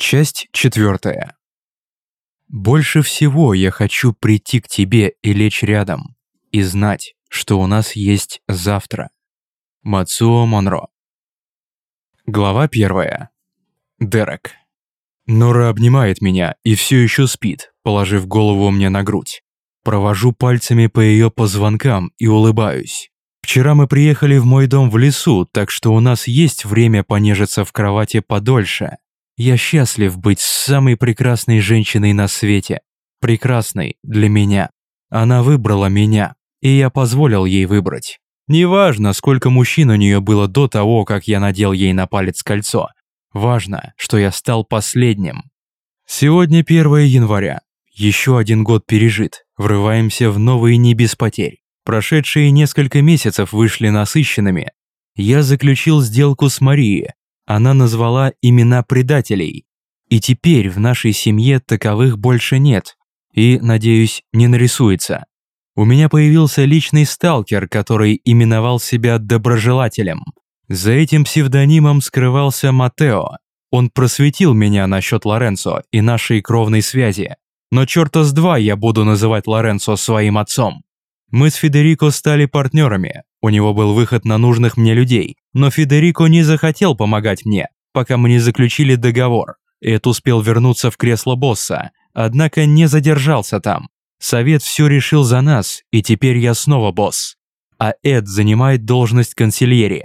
Часть четвертая. Больше всего я хочу прийти к тебе и лечь рядом, и знать, что у нас есть завтра. Мацуо Монро. Глава первая. Дерек. Нора обнимает меня и все еще спит, положив голову мне на грудь. Провожу пальцами по ее позвонкам и улыбаюсь. Вчера мы приехали в мой дом в лесу, так что у нас есть время понежиться в кровати подольше. Я счастлив быть самой прекрасной женщиной на свете. Прекрасной для меня. Она выбрала меня, и я позволил ей выбрать. Неважно, сколько мужчин у нее было до того, как я надел ей на палец кольцо. Важно, что я стал последним. Сегодня 1 января. Еще один год пережит. Врываемся в новые не без потерь. Прошедшие несколько месяцев вышли насыщенными. Я заключил сделку с Марией, она назвала имена предателей. И теперь в нашей семье таковых больше нет. И, надеюсь, не нарисуется. У меня появился личный сталкер, который именовал себя доброжелателем. За этим псевдонимом скрывался Матео. Он просветил меня насчет Лоренцо и нашей кровной связи. Но черта с два я буду называть Лоренцо своим отцом. Мы с Федерико стали партнерами, у него был выход на нужных мне людей, но Федерико не захотел помогать мне, пока мы не заключили договор. Эд успел вернуться в кресло босса, однако не задержался там. Совет все решил за нас, и теперь я снова босс. А Эд занимает должность консильери.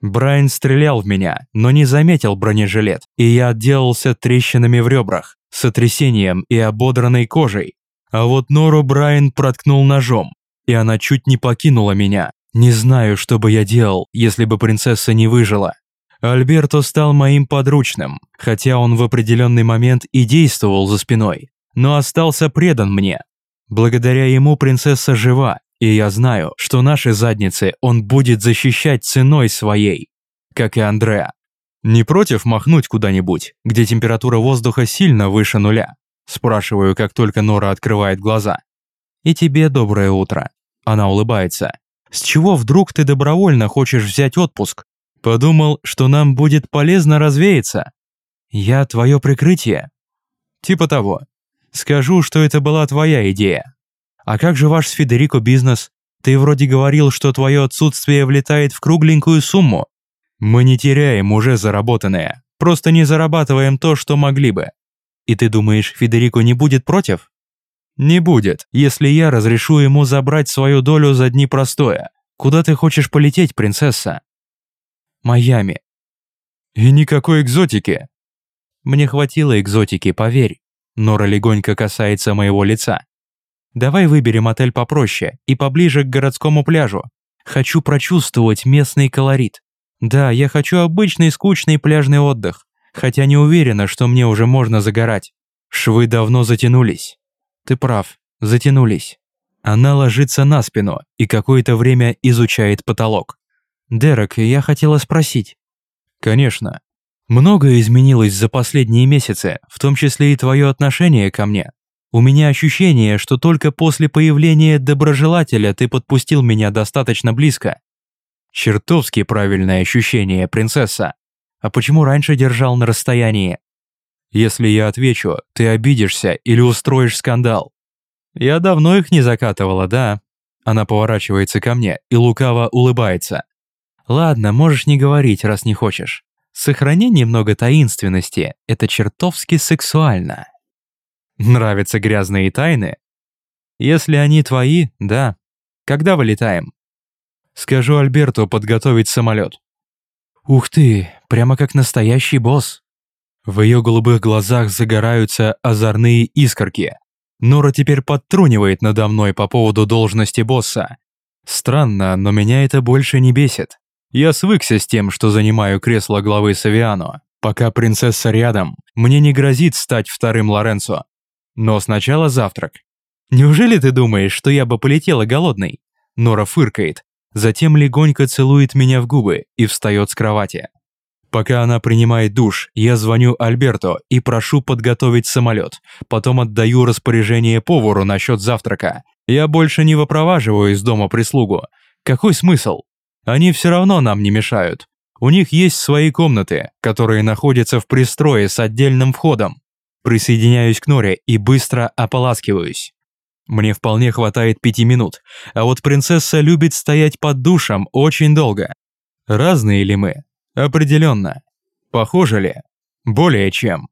Брайан стрелял в меня, но не заметил бронежилет, и я отделался трещинами в ребрах, сотрясением и ободранной кожей. А вот Нору Брайан проткнул ножом, и она чуть не покинула меня. Не знаю, что бы я делал, если бы принцесса не выжила. Альберто стал моим подручным, хотя он в определенный момент и действовал за спиной, но остался предан мне. Благодаря ему принцесса жива, и я знаю, что наши задницы он будет защищать ценой своей, как и Андреа. Не против махнуть куда-нибудь, где температура воздуха сильно выше нуля? Спрашиваю, как только Нора открывает глаза. И тебе доброе утро. Она улыбается. С чего вдруг ты добровольно хочешь взять отпуск? Подумал, что нам будет полезно развеяться. Я твое прикрытие? Типа того. Скажу, что это была твоя идея. А как же ваш с Федерико бизнес? Ты вроде говорил, что твое отсутствие влетает в кругленькую сумму. Мы не теряем уже заработанное, просто не зарабатываем то, что могли бы. И ты думаешь, Федерико не будет против? Не будет, если я разрешу ему забрать свою долю за дни простоя. Куда ты хочешь полететь, принцесса? Майами. И никакой экзотики. Мне хватило экзотики, поверь. Нора легонько касается моего лица. Давай выберем отель попроще и поближе к городскому пляжу. Хочу прочувствовать местный колорит. Да, я хочу обычный скучный пляжный отдых, хотя не уверена, что мне уже можно загорать. Швы давно затянулись. Ты прав, затянулись. Она ложится на спину и какое-то время изучает потолок. «Дерек, я хотела спросить». «Конечно. Многое изменилось за последние месяцы, в том числе и твое отношение ко мне. У меня ощущение, что только после появления доброжелателя ты подпустил меня достаточно близко. Чертовски правильное ощущение, принцесса. А почему раньше держал на расстоянии? Если я отвечу, ты обидишься или устроишь скандал. Я давно их не закатывала, да. Она поворачивается ко мне и лукаво улыбается. Ладно, можешь не говорить, раз не хочешь. Сохрани немного таинственности, это чертовски сексуально. Нравятся грязные тайны? Если они твои, да. Когда вылетаем? Скажу Альберту подготовить самолет. Ух ты, прямо как настоящий босс. В ее голубых глазах загораются озорные искорки. Нора теперь подтрунивает надо мной по поводу должности босса. Странно, но меня это больше не бесит. Я свыкся с тем, что занимаю кресло главы Савиано. Пока принцесса рядом, мне не грозит стать вторым Лоренцо. Но сначала завтрак. Неужели ты думаешь, что я бы полетела голодной? Нора фыркает, затем легонько целует меня в губы и встает с кровати. Пока она принимает душ, я звоню Альберто и прошу подготовить самолет. Потом отдаю распоряжение повару насчет завтрака. Я больше не выпроваживаю из дома прислугу. Какой смысл? Они все равно нам не мешают. У них есть свои комнаты, которые находятся в пристрое с отдельным входом. Присоединяюсь к Норе и быстро ополаскиваюсь. Мне вполне хватает пяти минут, а вот принцесса любит стоять под душем очень долго. Разные ли мы? Определенно. Похоже ли? Более чем.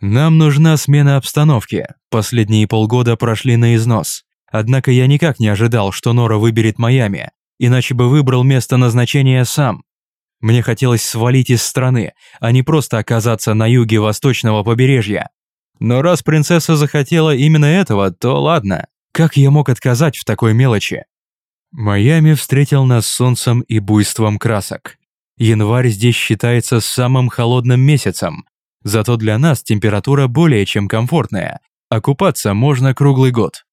Нам нужна смена обстановки. Последние полгода прошли на износ. Однако я никак не ожидал, что Нора выберет Майами, иначе бы выбрал место назначения сам. Мне хотелось свалить из страны, а не просто оказаться на юге восточного побережья. Но раз принцесса захотела именно этого, то ладно. Как я мог отказать в такой мелочи? Майами встретил нас солнцем и буйством красок. Январь здесь считается самым холодным месяцем, зато для нас температура более чем комфортная, а купаться можно круглый год.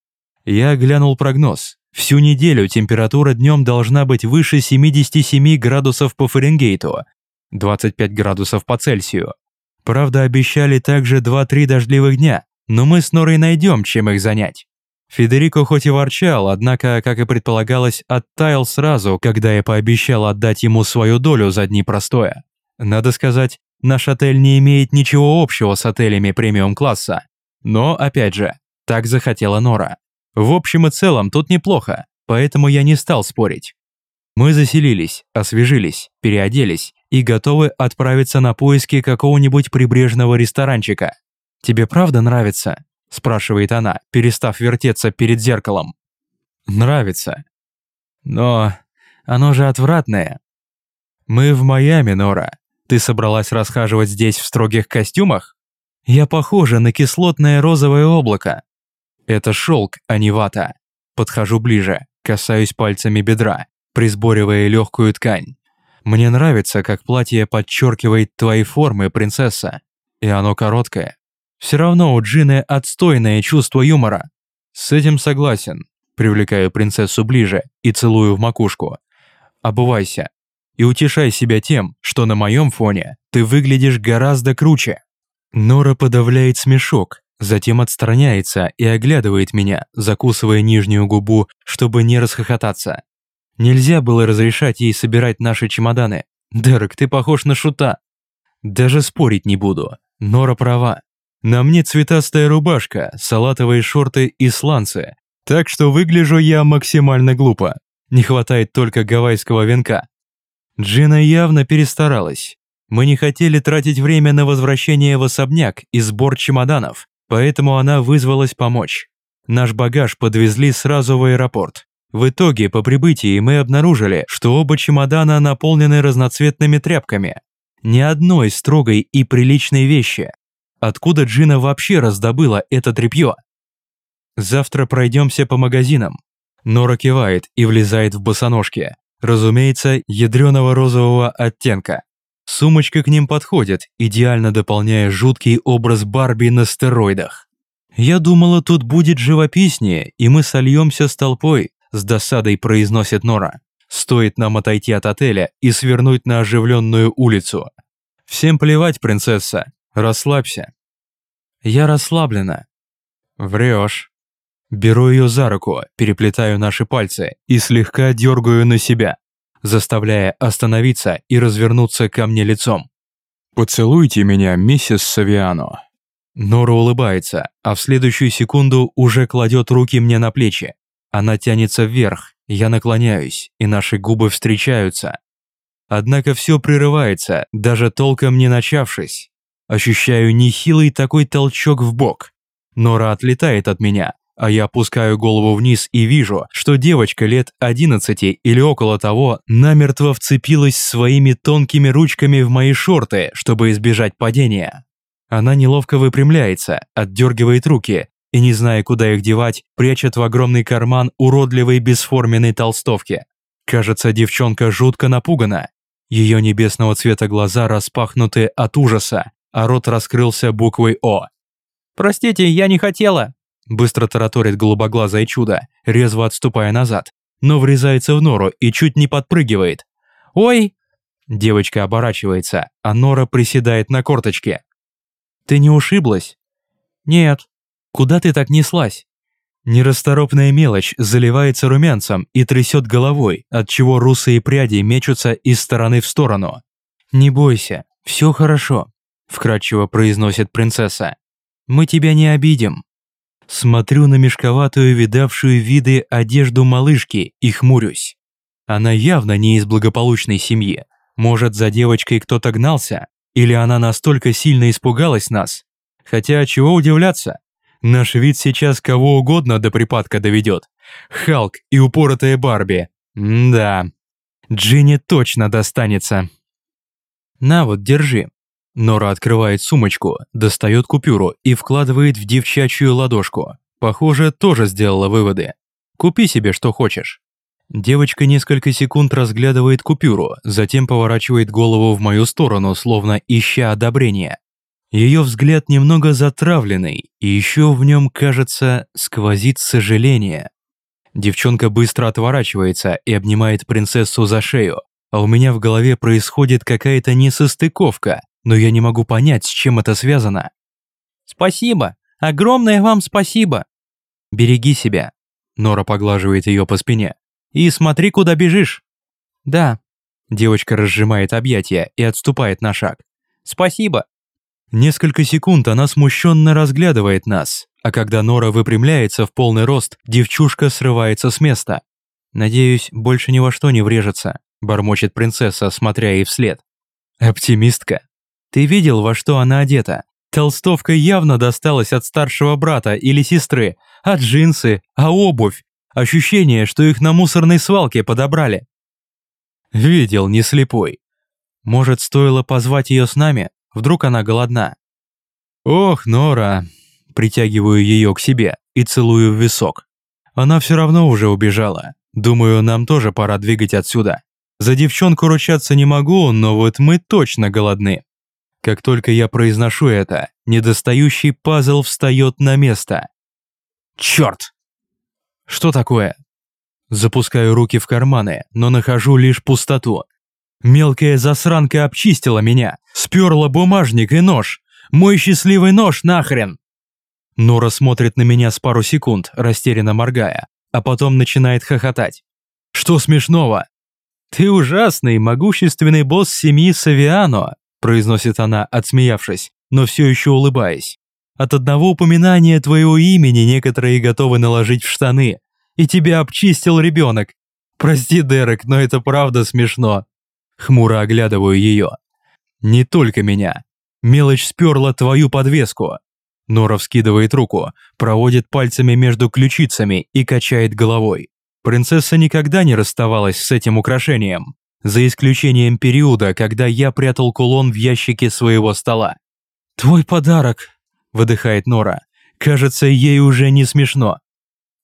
Я глянул прогноз. Всю неделю температура днем должна быть выше 77 градусов по Фаренгейту, 25 градусов по Цельсию. Правда, обещали также 2-3 дождливых дня, но мы с Норой найдем, чем их занять. Федерико хоть и ворчал, однако, как и предполагалось, оттаял сразу, когда я пообещал отдать ему свою долю за дни простоя. Надо сказать, наш отель не имеет ничего общего с отелями премиум-класса. Но, опять же, так захотела Нора. В общем и целом тут неплохо, поэтому я не стал спорить. Мы заселились, освежились, переоделись и готовы отправиться на поиски какого-нибудь прибрежного ресторанчика. «Тебе правда нравится?» – спрашивает она, перестав вертеться перед зеркалом. «Нравится. Но оно же отвратное. Мы в Майами, Нора. Ты собралась расхаживать здесь в строгих костюмах? Я похожа на кислотное розовое облако, это шелк, а не вата. Подхожу ближе, касаюсь пальцами бедра, присборивая легкую ткань. Мне нравится, как платье подчеркивает твои формы, принцесса. И оно короткое. Все равно у Джины отстойное чувство юмора. С этим согласен. Привлекаю принцессу ближе и целую в макушку. Обувайся. И утешай себя тем, что на моем фоне ты выглядишь гораздо круче. Нора подавляет смешок, Затем отстраняется и оглядывает меня, закусывая нижнюю губу, чтобы не расхохотаться. Нельзя было разрешать ей собирать наши чемоданы. Дерек, ты похож на шута. Даже спорить не буду. Нора права. На мне цветастая рубашка, салатовые шорты и сланцы. Так что выгляжу я максимально глупо. Не хватает только гавайского венка. Джина явно перестаралась. Мы не хотели тратить время на возвращение в особняк и сбор чемоданов, Поэтому она вызвалась помочь. Наш багаж подвезли сразу в аэропорт. В итоге, по прибытии мы обнаружили, что оба чемодана наполнены разноцветными тряпками. Ни одной строгой и приличной вещи. Откуда Джина вообще раздобыла это тряпье? Завтра пройдемся по магазинам. Нора кивает и влезает в босоножки. Разумеется, ядреного розового оттенка. Сумочка к ним подходит, идеально дополняя жуткий образ Барби на стероидах. «Я думала, тут будет живописнее, и мы сольемся с толпой», с досадой произносит Нора. «Стоит нам отойти от отеля и свернуть на оживленную улицу. Всем плевать, принцесса, расслабься». «Я расслаблена». «Врешь». Беру ее за руку, переплетаю наши пальцы и слегка дергаю на себя заставляя остановиться и развернуться ко мне лицом. «Поцелуйте меня, миссис Савиано». Нора улыбается, а в следующую секунду уже кладет руки мне на плечи. Она тянется вверх, я наклоняюсь, и наши губы встречаются. Однако все прерывается, даже толком не начавшись. Ощущаю нехилый такой толчок в бок. Нора отлетает от меня, а я опускаю голову вниз и вижу, что девочка лет 11 или около того намертво вцепилась своими тонкими ручками в мои шорты, чтобы избежать падения. Она неловко выпрямляется, отдергивает руки и, не зная, куда их девать, прячет в огромный карман уродливой бесформенной толстовки. Кажется, девчонка жутко напугана. Ее небесного цвета глаза распахнуты от ужаса, а рот раскрылся буквой «О». «Простите, я не хотела», Быстро тараторит голубоглазое чудо, резво отступая назад, но врезается в нору и чуть не подпрыгивает. «Ой!» Девочка оборачивается, а Нора приседает на корточке. «Ты не ушиблась?» «Нет». «Куда ты так неслась?» Нерасторопная мелочь заливается румянцем и трясет головой, отчего русые пряди мечутся из стороны в сторону. «Не бойся, все хорошо», – вкратчиво произносит принцесса. «Мы тебя не обидим». Смотрю на мешковатую, видавшую виды одежду малышки и хмурюсь. Она явно не из благополучной семьи. Может, за девочкой кто-то гнался? Или она настолько сильно испугалась нас? Хотя, чего удивляться? Наш вид сейчас кого угодно до припадка доведет. Халк и упоротая Барби. М да. Джинни точно достанется. На вот, держи. Нора открывает сумочку, достает купюру и вкладывает в девчачью ладошку. Похоже, тоже сделала выводы. Купи себе что хочешь. Девочка несколько секунд разглядывает купюру, затем поворачивает голову в мою сторону, словно ища одобрения. Ее взгляд немного затравленный, и еще в нем, кажется, сквозит сожаление. Девчонка быстро отворачивается и обнимает принцессу за шею, а у меня в голове происходит какая-то несостыковка, но я не могу понять, с чем это связано. «Спасибо! Огромное вам спасибо!» «Береги себя!» Нора поглаживает ее по спине. «И смотри, куда бежишь!» «Да». Девочка разжимает объятия и отступает на шаг. «Спасибо!» Несколько секунд она смущенно разглядывает нас, а когда Нора выпрямляется в полный рост, девчушка срывается с места. «Надеюсь, больше ни во что не врежется», – бормочет принцесса, смотря ей вслед. «Оптимистка. Ты видел, во что она одета? Толстовка явно досталась от старшего брата или сестры, а джинсы, а обувь. Ощущение, что их на мусорной свалке подобрали». «Видел, не слепой. Может, стоило позвать ее с нами? Вдруг она голодна. Ох, Нора. Притягиваю ее к себе и целую в висок. Она все равно уже убежала. Думаю, нам тоже пора двигать отсюда. За девчонку ручаться не могу, но вот мы точно голодны. Как только я произношу это, недостающий пазл встает на место. Черт! Что такое? Запускаю руки в карманы, но нахожу лишь пустоту. Мелкая засранка обчистила меня, сперла бумажник и нож. Мой счастливый нож нахрен! Нора смотрит на меня с пару секунд, растерянно моргая, а потом начинает хохотать. Что смешного? Ты ужасный, могущественный босс семьи Савиано, произносит она, отсмеявшись, но все еще улыбаясь. От одного упоминания твоего имени некоторые готовы наложить в штаны. И тебя обчистил ребенок. Прости, Дерек, но это правда смешно. Хмуро оглядываю ее. Не только меня. Мелочь сперла твою подвеску. Нора вскидывает руку, проводит пальцами между ключицами и качает головой. Принцесса никогда не расставалась с этим украшением, за исключением периода, когда я прятал кулон в ящике своего стола. «Твой подарок», – выдыхает Нора. «Кажется, ей уже не смешно».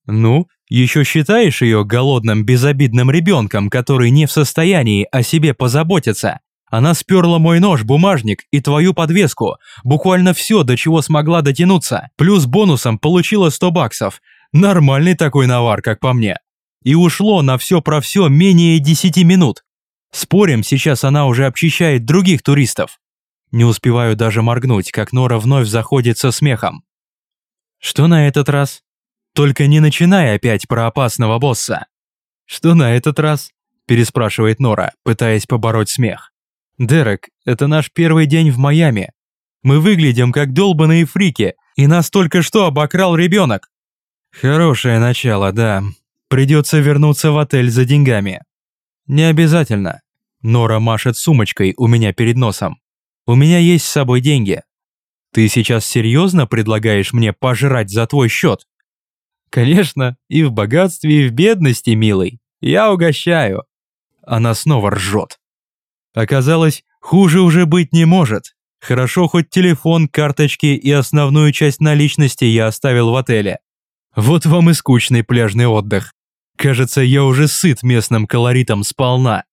«Ну, еще считаешь ее голодным, безобидным ребенком, который не в состоянии о себе позаботиться? Она сперла мой нож, бумажник и твою подвеску, буквально все, до чего смогла дотянуться, плюс бонусом получила 100 баксов. Нормальный такой навар, как по мне. И ушло на все про все менее 10 минут. Спорим, сейчас она уже обчищает других туристов. Не успеваю даже моргнуть, как Нора вновь заходит со смехом. Что на этот раз? Только не начинай опять про опасного босса. Что на этот раз? Переспрашивает Нора, пытаясь побороть смех. Дерек, это наш первый день в Майами. Мы выглядим как долбаные фрики, и нас только что обокрал ребенок. Хорошее начало, да. Придется вернуться в отель за деньгами. Не обязательно. Нора машет сумочкой у меня перед носом. У меня есть с собой деньги. Ты сейчас серьезно предлагаешь мне пожрать за твой счет? Конечно, и в богатстве, и в бедности, милый. Я угощаю. Она снова ржет. Оказалось, хуже уже быть не может. Хорошо, хоть телефон, карточки и основную часть наличности я оставил в отеле. Вот вам и скучный пляжный отдых. Кажется, я уже сыт местным колоритом сполна.